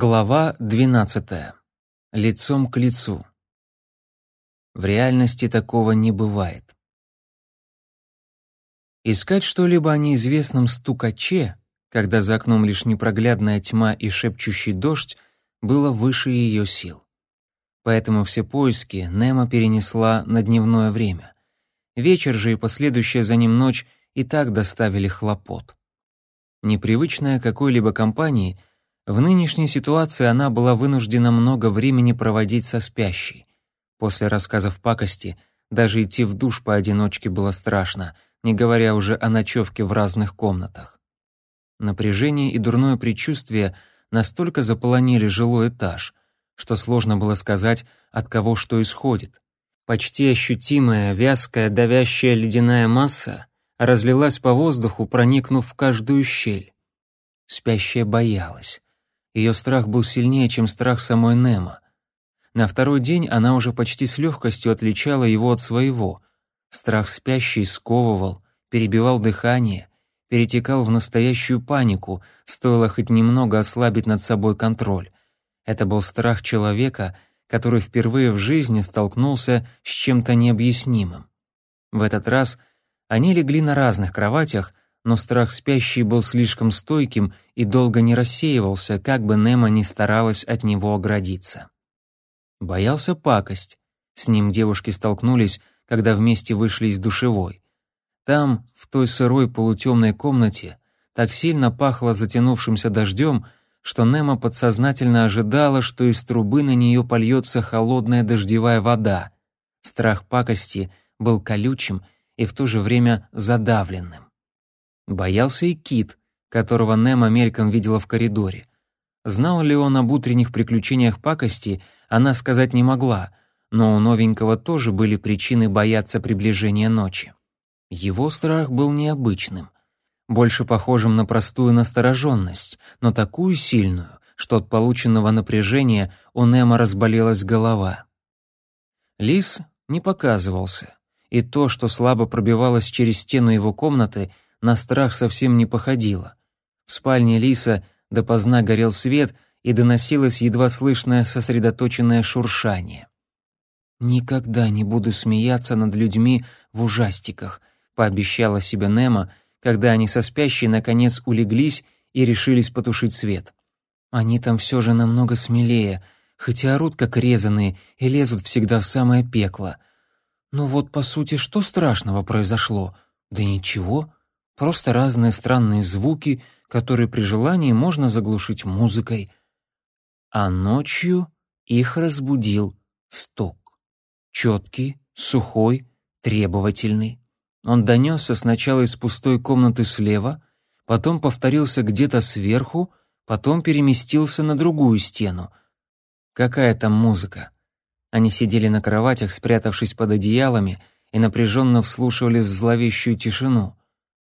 Глава 12. Лицом к лицу. В реальности такого не бывает. Искать что-либо о неизвестном стукаче, когда за окном лишь непроглядная тьма и шепчущий дождь, было выше ее сил. Поэтому все поиски Немо перенесла на дневное время. Вечер же и последующая за ним ночь и так доставили хлопот. Непривычная какой-либо компании — в нынешней ситуации она была вынуждена много времени проводить со спящей. После рассказов пакости даже идти в душ поодиночке было страшно, не говоря уже о ночевке в разных комнатах. Напряжение и дурное предчувствие настолько заполонили жилой этаж, что сложно было сказать, от кого что исходит. Почти ощутимая, вязкая, давящая ледяная масса разлилась по воздуху, проникнув в каждую щель. Спящая боялась. Ее страх был сильнее, чем страх самой Немо. На второй день она уже почти с легкостью отличала его от своего. Страх спящий сковывал, перебивал дыхание, перетекал в настоящую панику, стоило хоть немного ослабить над собой контроль. Это был страх человека, который впервые в жизни столкнулся с чем-то необъяснимым. В этот раз они легли на разных кроватях, но страх спящий был слишком стойким и долго не рассеивался, как бы Немо ни старалась от него оградиться. Боялся пакость. С ним девушки столкнулись, когда вместе вышли из душевой. Там, в той сырой полутемной комнате, так сильно пахло затянувшимся дождем, что Немо подсознательно ожидала, что из трубы на нее польется холодная дождевая вода. Страх пакости был колючим и в то же время задавленным. Боялся и Кит, которого Немо мельком видела в коридоре. Знал ли он об утренних приключениях пакости, она сказать не могла, но у новенького тоже были причины бояться приближения ночи. Его страх был необычным, больше похожим на простую настороженность, но такую сильную, что от полученного напряжения у Немо разболелась голова. Лис не показывался, и то, что слабо пробивалось через стену его комнаты — на страх совсем не походило. В спальне Лиса допоздна горел свет и доносилось едва слышное сосредоточенное шуршание. «Никогда не буду смеяться над людьми в ужастиках», — пообещала себе Немо, когда они со спящей наконец улеглись и решились потушить свет. «Они там все же намного смелее, хотя орут как резаные и лезут всегда в самое пекло. Но вот, по сути, что страшного произошло? Да ничего. Просто разные странные звуки, которые при желании можно заглушить музыкой. А ночью их разбудил стук. Четкий, сухой, требовательный. Он донесся сначала из пустой комнаты слева, потом повторился где-то сверху, потом переместился на другую стену. Какая там музыка? Они сидели на кроватях, спрятавшись под одеялами, и напряженно вслушивались в зловещую тишину.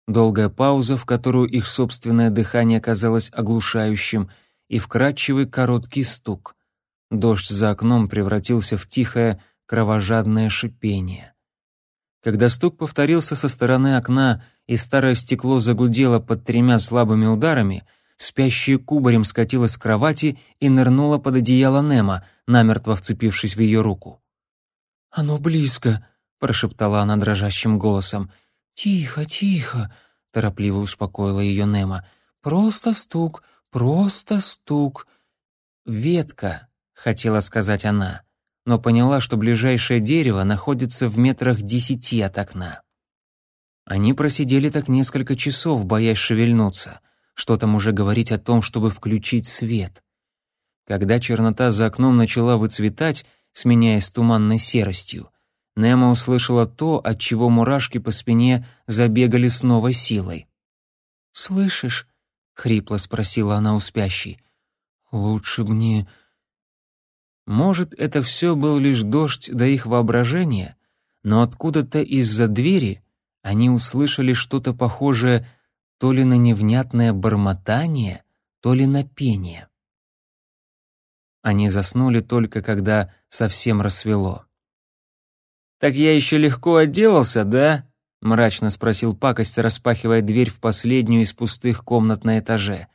Долгая пауза, в которую их собственное дыхание казалось оглушающим, и вкрадчивый короткий стук. Дождь за окном превратился в тихое, кровожадное шипение. Когда стук повторился со стороны окна и старое стекло загудело под тремя слабыми ударами, спящая кубарем скатилась с кровати и нырнула под одеяло Немо, намертво вцепившись в ее руку. «Оно близко», — прошептала она дрожащим голосом. «Тихо, тихо», — торопливо успокоила ее Немо. «Просто стук, просто стук». «Ветка», — хотела сказать она, но поняла, что ближайшее дерево находится в метрах десяти от окна. Они просидели так несколько часов, боясь шевельнуться. Что там уже говорить о том, чтобы включить свет? Когда чернота за окном начала выцветать, сменяясь туманной серостью, Немо услышала то, от чего мурашки по спине забегали с новой силой. «Слышишь?» — хрипло спросила она у спящей. «Лучше б не...» Может, это все был лишь дождь до их воображения, но откуда-то из-за двери они услышали что-то похожее то ли на невнятное бормотание, то ли на пение. Они заснули только когда совсем рассвело. «Так я еще легко отделался, да?» — мрачно спросил пакость, распахивая дверь в последнюю из пустых комнат на этаже.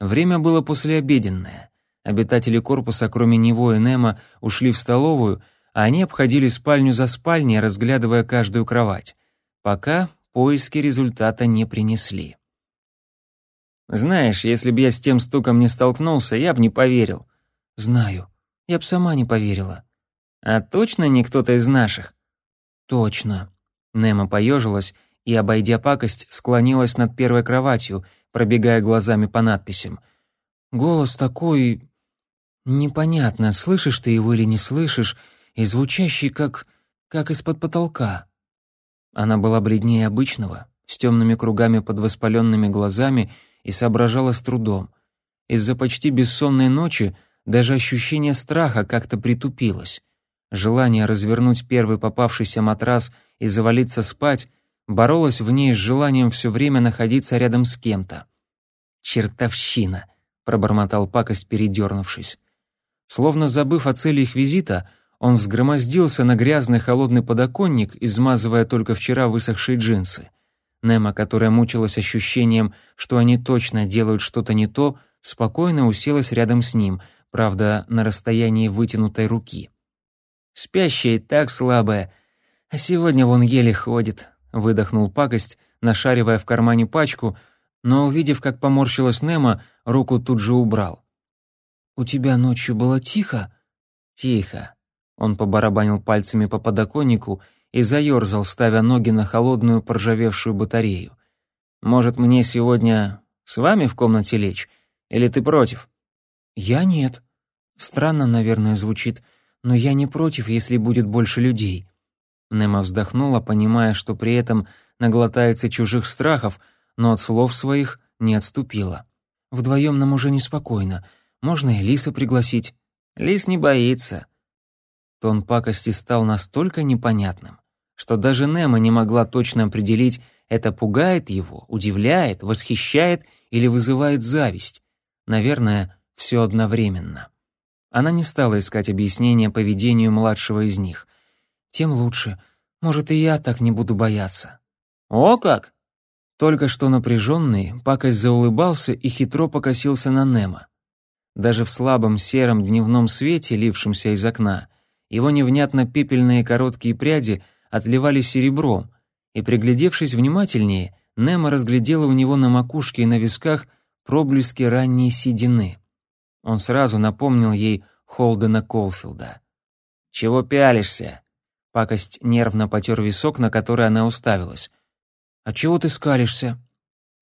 Время было послеобеденное. Обитатели корпуса, кроме него и Немо, ушли в столовую, а они обходили спальню за спальней, разглядывая каждую кровать. Пока поиски результата не принесли. «Знаешь, если бы я с тем стуком не столкнулся, я бы не поверил». «Знаю. Я б сама не поверила». «А точно не кто-то из наших?» «Точно». Немо поежилась и, обойдя пакость, склонилась над первой кроватью, пробегая глазами по надписям. «Голос такой... непонятно, слышишь ты его или не слышишь, и звучащий как... как из-под потолка». Она была бледнее обычного, с темными кругами под воспаленными глазами и соображала с трудом. Из-за почти бессонной ночи даже ощущение страха как-то притупилось. Желание развернуть первый попавшийся матрас и завалиться спать боролось в ней с желанием все время находиться рядом с кем-то. «Чертовщина!» — пробормотал пакость, передернувшись. Словно забыв о цели их визита, он взгромоздился на грязный холодный подоконник, измазывая только вчера высохшие джинсы. Немо, которая мучилась ощущением, что они точно делают что-то не то, спокойно уселась рядом с ним, правда, на расстоянии вытянутой руки. «Спящая и так слабая, а сегодня вон еле ходит», — выдохнул пакость, нашаривая в кармане пачку, но, увидев, как поморщилась Немо, руку тут же убрал. «У тебя ночью было тихо?» «Тихо». Он побарабанил пальцами по подоконнику и заерзал, ставя ноги на холодную поржавевшую батарею. «Может, мне сегодня с вами в комнате лечь? Или ты против?» «Я нет. Странно, наверное, звучит, но я не против, если будет больше людей». Немо вздохнула, понимая, что при этом наглотается чужих страхов, но от слов своих не отступила. «Вдвоем нам уже неспокойно. Можно и Лиса пригласить». «Лис не боится». Тон пакости стал настолько непонятным, что даже Немо не могла точно определить, это пугает его, удивляет, восхищает или вызывает зависть. Наверное, все одновременно. Она не стала искать объяснения поведению младшего из них. «Тем лучше. Может, и я так не буду бояться». «О как!» Только что напряженный, пакость заулыбался и хитро покосился на Немо. Даже в слабом сером дневном свете, лившемся из окна, его невнятно пепельные короткие пряди отливали серебром, и, приглядевшись внимательнее, Немо разглядела у него на макушке и на висках проблески ранней седины. Он сразу напомнил ей Холдена Колфилда. «Чего пялишься?» Пакость нервно потер висок, на который она уставилась. «А чего ты скалишься?»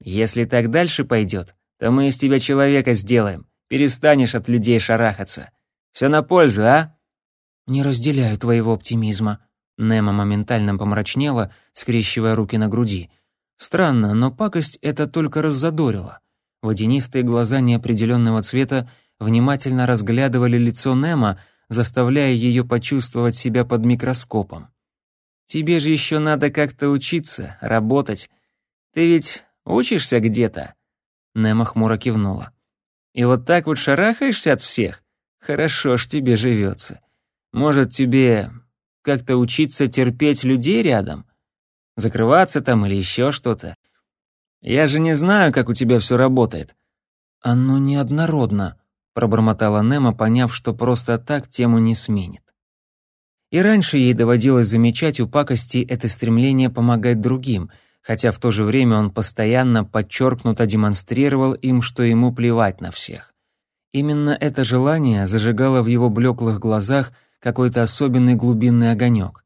«Если так дальше пойдет, то мы из тебя человека сделаем. Перестанешь от людей шарахаться. Все на пользу, а?» «Не разделяю твоего оптимизма». Немо моментально помрачнела, скрещивая руки на груди. Странно, но пакость это только раззадорила. Водянистые глаза неопределенного цвета внимательно разглядывали лицо Немо, заставляя ее почувствовать себя под микроскопом. «Тебе же еще надо как-то учиться, работать. Ты ведь учишься где-то?» Немо хмуро кивнула. «И вот так вот шарахаешься от всех? Хорошо ж тебе живется. Может, тебе как-то учиться терпеть людей рядом? Закрываться там или еще что-то? Я же не знаю, как у тебя все работает». «Оно неоднородно», — пробормотала Немо, поняв, что просто так тему не сменит. И раньше ей доводилось замечать у пакости это стремление помогать другим, хотя в то же время он постоянно подчеркнуто демонстрировал им, что ему плевать на всех. Именно это желание зажигало в его блеклых глазах какой-то особенный глубинный огонек.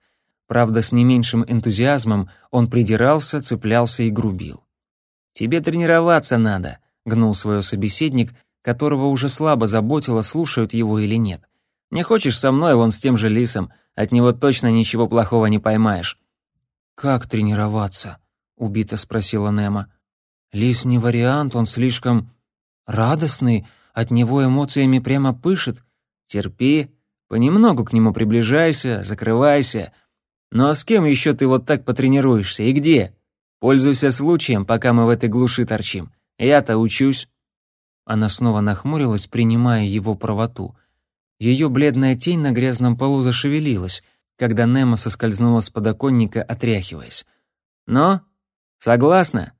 Правда, с не меньшим энтузиазмом он придирался, цеплялся и грубил. «Тебе тренироваться надо», — гнул свой собеседник, которого уже слабо заботило, слушают его или нет. «Не хочешь со мной, вон с тем же лисом, от него точно ничего плохого не поймаешь». «Как тренироваться?» — убито спросила Немо. «Лис не вариант, он слишком радостный, от него эмоциями прямо пышет. Терпи, Понемногу к нему приближайся, закрывайся. Ну а с кем еще ты вот так потренируешься и где? Пользуйся случаем, пока мы в этой глуши торчим. Я-то учусь». Она снова нахмурилась, принимая его правоту. Ее бледная тень на грязном полу зашевелилась, когда Немо соскользнула с подоконника, отряхиваясь. «Но? Согласна?»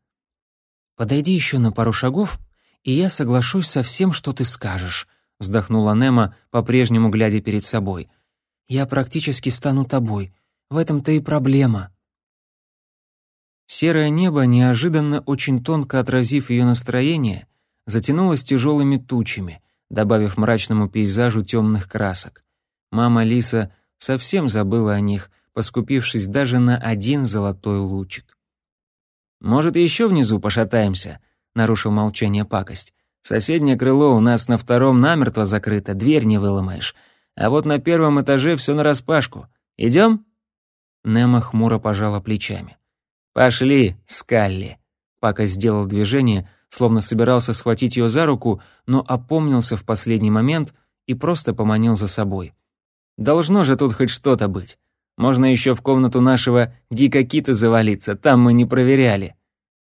«Подойди еще на пару шагов, и я соглашусь со всем, что ты скажешь», — вздохнула Немо, по-прежнему глядя перед собой. «Я практически стану тобой. В этом-то и проблема». Серое небо, неожиданно очень тонко отразив ее настроение, затянулось тяжелыми тучами, добавив мрачному пейзажу темных красок. Мама Лиса совсем забыла о них, поскупившись даже на один золотой лучик. «Может, еще внизу пошатаемся?» — нарушил молчание пакость. «Соседнее крыло у нас на втором намертво закрыто, дверь не выломаешь. А вот на первом этаже все нараспашку. Идем?» Немо хмуро пожала плечами. «Пошли, Скалли!» Пака сделал движение, словно собирался схватить ее за руку, но опомнился в последний момент и просто поманил за собой. «Должно же тут хоть что-то быть. Можно еще в комнату нашего Дика-Кита завалиться, там мы не проверяли».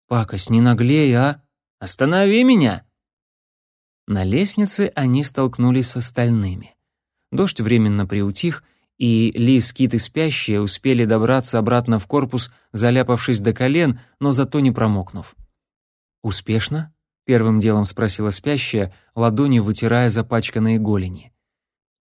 «Пакость, не наглей, а? Останови меня!» На лестнице они столкнулись с остальными. Дождь временно приутих, и Лис, Кит и спящие успели добраться обратно в корпус, заляпавшись до колен, но зато не промокнув. «Успешно?» — первым делом спросила спящая, ладонью вытирая запачканные голени.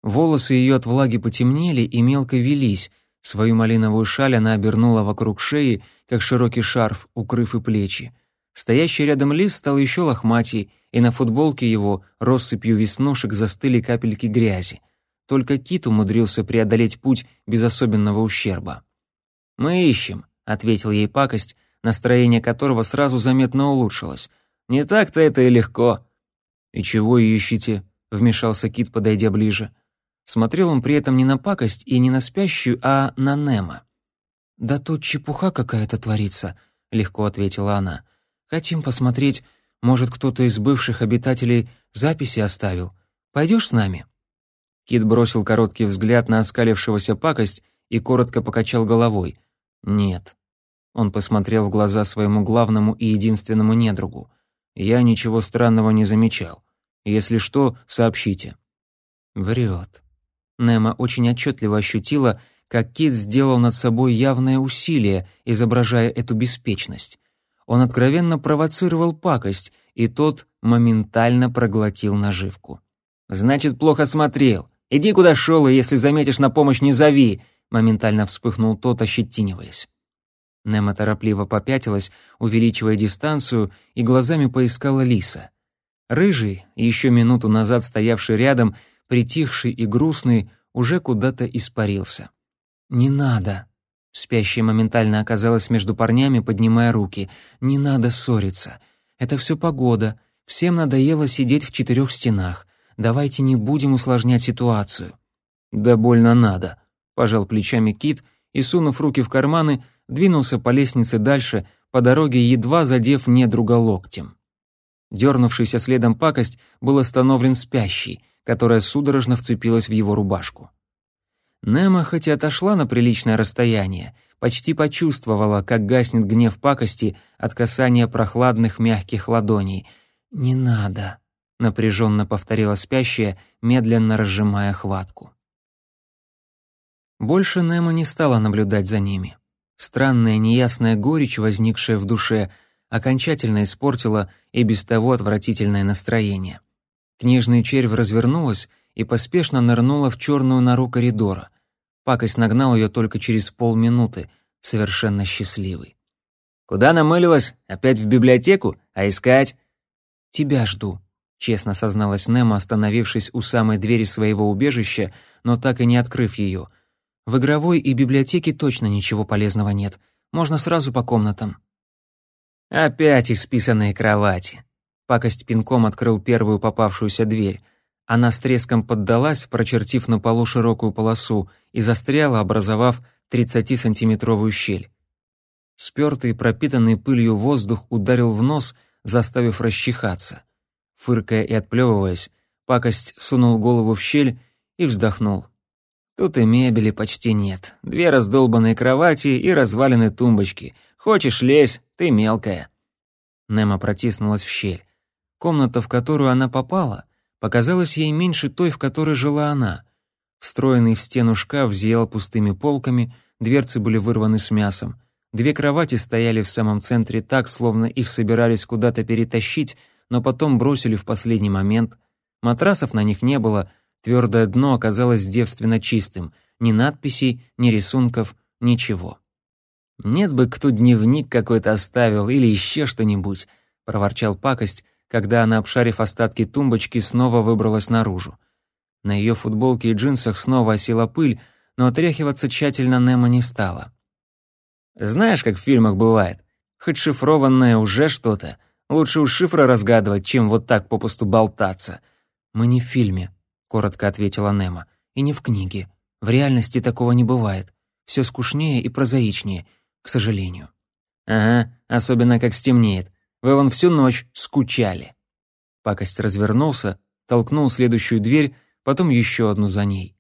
Волосы ее от влаги потемнели и мелко велись, свою малиновую шаль она обернула вокруг шеи, как широкий шарф, укрыв и плечи. Стоящий рядом лис стал еще лохматей, и на футболке его россыпью веснушек застыли капельки грязи — только Кит умудрился преодолеть путь без особенного ущерба. «Мы ищем», — ответил ей пакость, настроение которого сразу заметно улучшилось. «Не так-то это и легко». «И чего ищете?» — вмешался Кит, подойдя ближе. Смотрел он при этом не на пакость и не на спящую, а на Немо. «Да тут чепуха какая-то творится», — легко ответила она. «Хотим посмотреть, может, кто-то из бывших обитателей записи оставил. Пойдешь с нами?» Кит бросил короткий взгляд на оскалившегося пакость и коротко покачал головой. «Нет». Он посмотрел в глаза своему главному и единственному недругу. «Я ничего странного не замечал. Если что, сообщите». Врет. Немо очень отчетливо ощутила, как Кит сделал над собой явное усилие, изображая эту беспечность. Он откровенно провоцировал пакость, и тот моментально проглотил наживку. «Значит, плохо смотрел. Иди куда шел, и если заметишь на помощь, не зови!» Моментально вспыхнул тот, ощетиниваясь. Немо торопливо попятилась, увеличивая дистанцию, и глазами поискала лиса. Рыжий, еще минуту назад стоявший рядом, притихший и грустный, уже куда-то испарился. «Не надо!» Спящая моментально оказалась между парнями, поднимая руки. «Не надо ссориться. Это все погода. Всем надоело сидеть в четырех стенах. Давайте не будем усложнять ситуацию». «Да больно надо», — пожал плечами Кит и, сунув руки в карманы, двинулся по лестнице дальше, по дороге едва задев недруга локтем. Дернувшийся следом пакость был остановлен спящий, которая судорожно вцепилась в его рубашку. Немо хоть и отошла на приличное расстояние, почти почувствовала, как гаснет гнев пакости от касания прохладных мягких ладоней. «Не надо», напряженно повторила спящая, медленно разжимая хватку. Больше Немо не стала наблюдать за ними. Странная неясная горечь, возникшая в душе, окончательно испортила и без того отвратительное настроение. Книжный червь развернулась и поспешно нырнула в черную нору коридора. Пакость нагнал ее только через полминуты, совершенно счастливый. «Куда намылилась? Опять в библиотеку? А искать?» «Тебя жду», честно созналась Немо, остановившись у самой двери своего убежища, но так и не открыв ее. В игровой и библиотеке точно ничего полезного нет. Можно сразу по комнатам. Опять исписанные кровати. Пакость пинком открыл первую попавшуюся дверь. Она с треском поддалась, прочертив на полу широкую полосу, и застряла, образовав 30-сантиметровую щель. Спёртый, пропитанный пылью воздух ударил в нос, заставив расчихаться. Фыркая и отплевываясь, пакость сунул голову в щель и вздохнул. Тут и мебели почти нет. Две раздолбанные кровати и развалины тумбочки. Хочешь лезь, ты мелкая. Немо протиснулась в щель. Комната, в которую она попала, показалась ей меньше той, в которой жила она. Встроенный в стену шкаф зиял пустыми полками, дверцы были вырваны с мясом. Две кровати стояли в самом центре так, словно их собирались куда-то перетащить, но потом бросили в последний момент. Матрасов на них не было, твердое дно оказалось девственно чистым, ни надписей, ни рисунков, ничего. «Нет бы кто дневник какой-то оставил или еще что-нибудь», — проворчал пакость, когда она, обшарив остатки тумбочки, снова выбралась наружу. На ее футболке и джинсах снова осела пыль, но отряхиваться тщательно Немо не стала. «Знаешь, как в фильмах бывает? Хоть шифрованное уже что-то. Лучше у шифра разгадывать, чем вот так попусту болтаться». «Мы не в фильме», — коротко ответила Немо, — «и не в книге. В реальности такого не бывает. Все скучнее и прозаичнее, к сожалению». «Ага, особенно как стемнеет. Вы вон всю ночь скучали». Пакость развернулся, толкнул следующую дверь, потом еще одну за ней.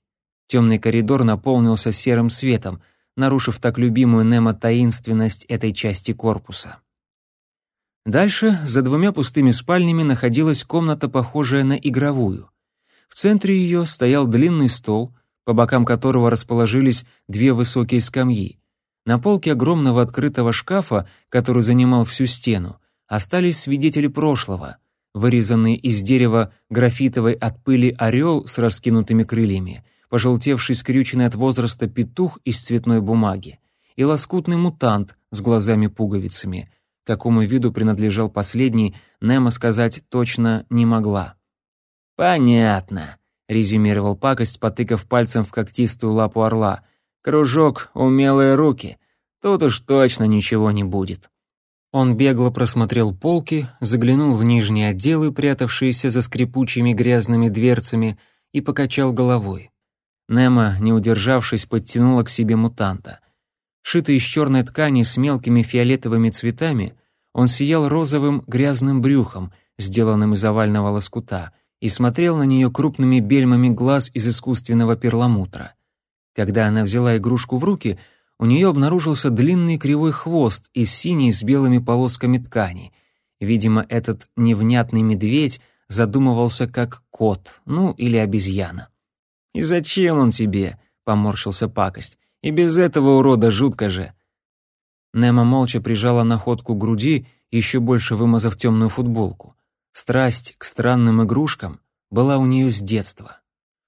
Темный коридор наполнился серым светом, нарушив так любимую Немо таинственность этой части корпуса. Дальше, за двумя пустыми спальнями, находилась комната, похожая на игровую. В центре ее стоял длинный стол, по бокам которого расположились две высокие скамьи. На полке огромного открытого шкафа, который занимал всю стену, остались свидетели прошлого, вырезанный из дерева графитовый от пыли орел с раскинутыми крыльями, пожелтевший скрюченный от возраста петух из цветной бумаги и лоскутный мутант с глазами-пуговицами. Какому виду принадлежал последний, Немо сказать точно не могла. «Понятно», — резюмировал пакость, потыкав пальцем в когтистую лапу орла. «Кружок, умелые руки. Тут уж точно ничего не будет». Он бегло просмотрел полки, заглянул в нижние отделы, прятавшиеся за скрипучими грязными дверцами, и покачал головой. Немо, не удержавшись, подтянула к себе мутанта. Шитый из черной ткани с мелкими фиолетовыми цветами, он сиял розовым грязным брюхом, сделанным из овального лоскута, и смотрел на нее крупными бельмами глаз из искусственного перламутра. Когда она взяла игрушку в руки — у нее обнаружился длинный кривой хвост из синей с белыми полосками ткани. Видимо, этот невнятный медведь задумывался как кот, ну или обезьяна. «И зачем он тебе?» — поморщился пакость. «И без этого урода жутко же». Немо молча прижала находку к груди, еще больше вымазав темную футболку. Страсть к странным игрушкам была у нее с детства.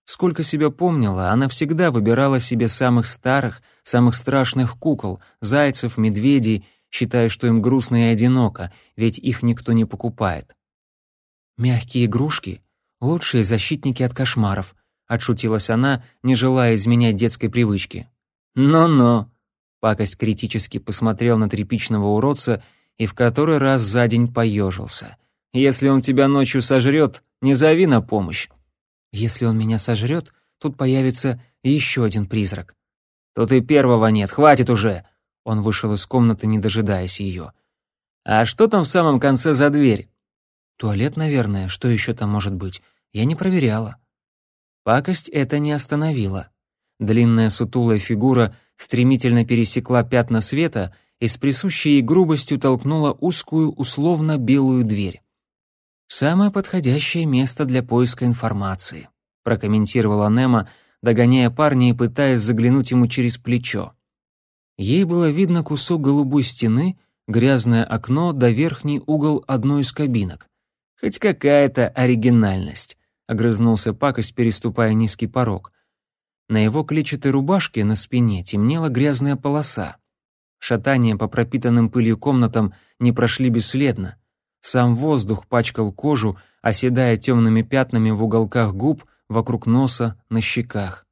Сколько себя помнила, она всегда выбирала себе самых старых, самых страшных кукол, зайцев, медведей, считая, что им грустно и одиноко, ведь их никто не покупает. «Мягкие игрушки — лучшие защитники от кошмаров», — отшутилась она, не желая изменять детской привычки. «Но-но», — пакость критически посмотрел на тряпичного уродца и в который раз за день поежился. «Если он тебя ночью сожрет, не зови на помощь. Если он меня сожрет, тут появится еще один призрак. Тут и первого нет, хватит уже. Он вышел из комнаты, не дожидаясь ее. А что там в самом конце за дверь? Туалет, наверное, что еще там может быть? Я не проверяла. Пакость это не остановила. Длинная сутулая фигура стремительно пересекла пятна света и с присущей ей грубостью толкнула узкую, условно белую дверь. «Самое подходящее место для поиска информации», прокомментировала Немо, догоняя парня и пытаясь заглянуть ему через плечо. Ей было видно кусок голубой стены, грязное окно да верхний угол одной из кабинок. «Хоть какая-то оригинальность», — огрызнулся пакость, переступая низкий порог. На его клетчатой рубашке на спине темнела грязная полоса. Шатания по пропитанным пылью комнатам не прошли бесследно. Сам воздух пачкал кожу, оседая темными пятнами в уголках губ, вокруг носа, на щеках.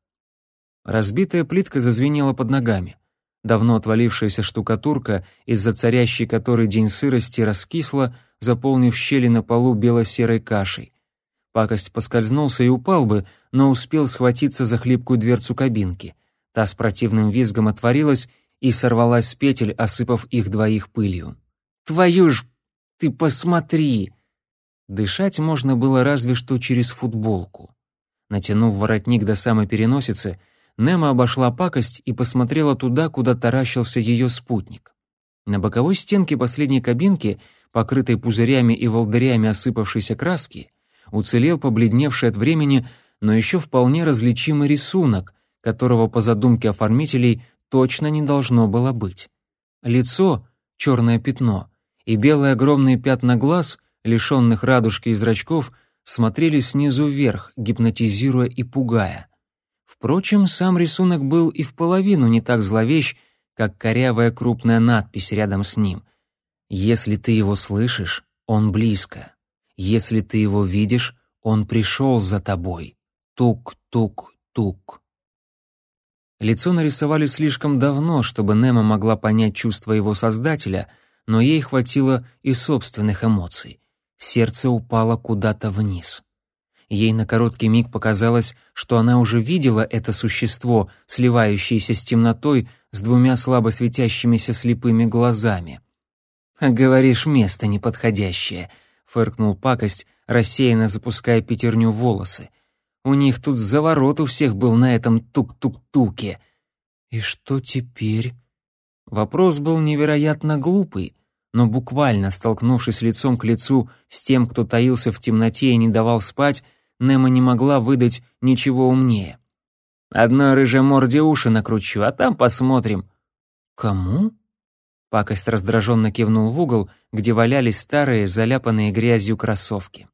Разбитая плитка зазвенела под ногами. Давно отвалившаяся штукатурка, из-за царящей которой день сырости раскисла, заполнив щели на полу бело-серой кашей. Пакость поскользнулся и упал бы, но успел схватиться за хлипкую дверцу кабинки. Та с противным визгом отворилась и сорвалась с петель, осыпав их двоих пылью. «Твою ж ты посмотри!» Дышать можно было разве что через футболку. Натянув воротник до самой переносицы, Немо обошла пакость и посмотрела туда, куда таращился ее спутник. На боковой стенке последней кабинки, покрытой пузырями и волдырями осыпавшейся краски, уцелел побледневший от времени, но еще вполне различимый рисунок, которого по задумке оформителей точно не должно было быть. Лицо — черное пятно — и белые огромные пятна глаз, лишенных радужки и зрачков, смотрели снизу вверх, гипнотизируя и пугая. Впрочем, сам рисунок был и в половину не так зловещ, как корявая крупная надпись рядом с ним. «Если ты его слышишь, он близко. Если ты его видишь, он пришел за тобой. Тук-тук-тук». Лицо нарисовали слишком давно, чтобы Немо могла понять чувства его создателя, но ей хватило и собственных эмоций. Сердце упало куда-то вниз. Ей на короткий миг показалось, что она уже видела это существо, сливающееся с темнотой, с двумя слабо светящимися слепыми глазами. «А говоришь, место неподходящее», — фыркнул пакость, рассеянно запуская пятерню волосы. «У них тут заворот у всех был на этом тук-тук-туке». «И что теперь?» Вопрос был невероятно глупый, но буквально столкнувшись лицом к лицу с тем, кто таился в темноте и не давал спать, Немо не могла выдать ничего умнее. «Одной рыжей морде уши накручу, а там посмотрим». «Кому?» Пакость раздраженно кивнул в угол, где валялись старые, заляпанные грязью кроссовки.